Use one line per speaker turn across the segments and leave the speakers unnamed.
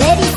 ready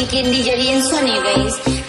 speaking DJ Enzo anyways.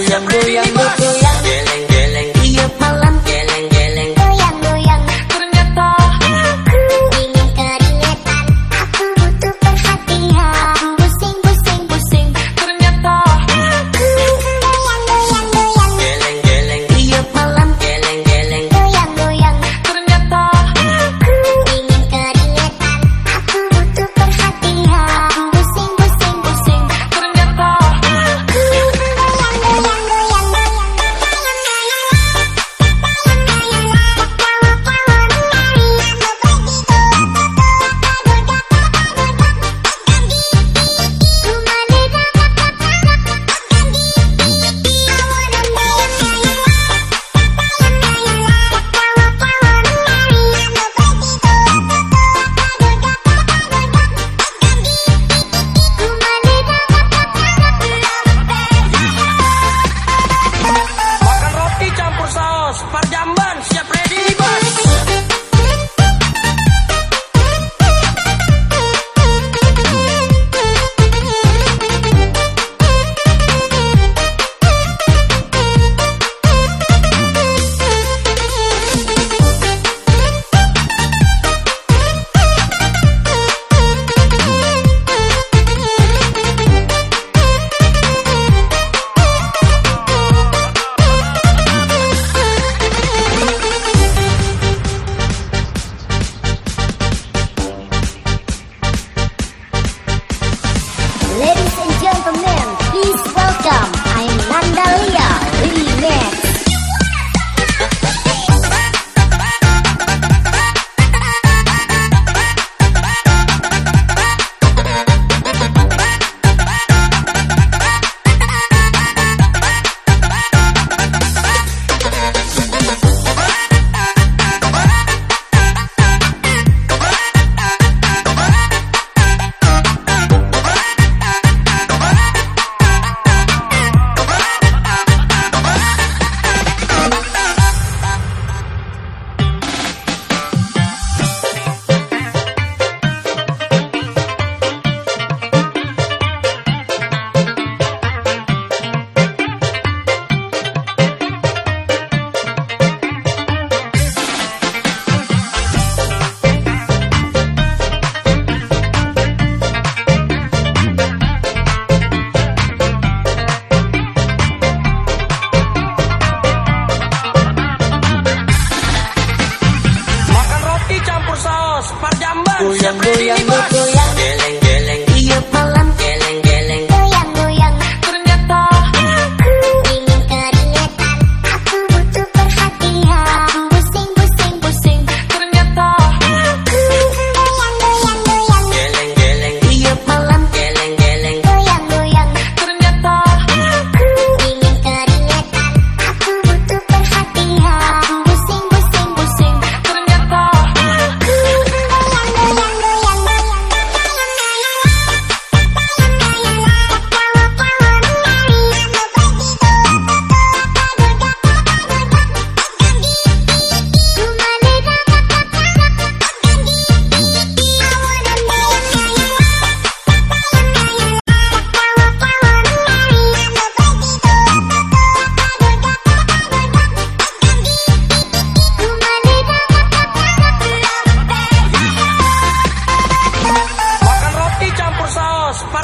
Siap ready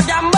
saus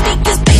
speakers.